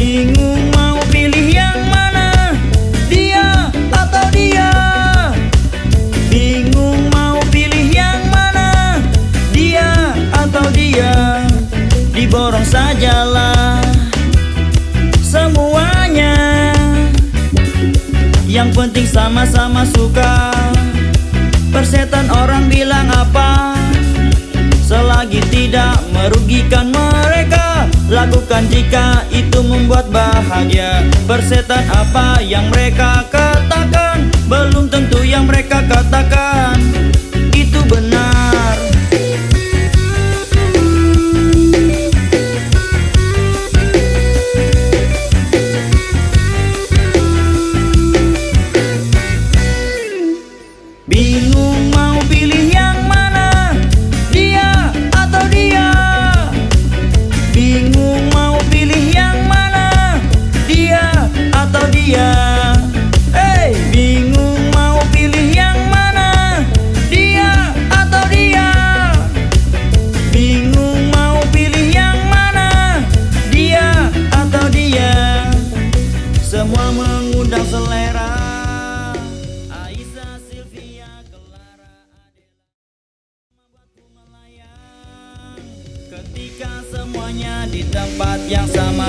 Bingung mau pilih yang mana? Dia atau dia? Bingung mau pilih yang mana? Dia atau dia? Diborong sajalah Semuanya. Yang penting sama-sama suka. Persetan orang bilang apa? Selagi tidak merugikan lakukan jika itu membuat bahagia. Persetan apa yang mereka katakan Belum tentu yang mereka katakan. Ketika semuanya di tempat yang sama.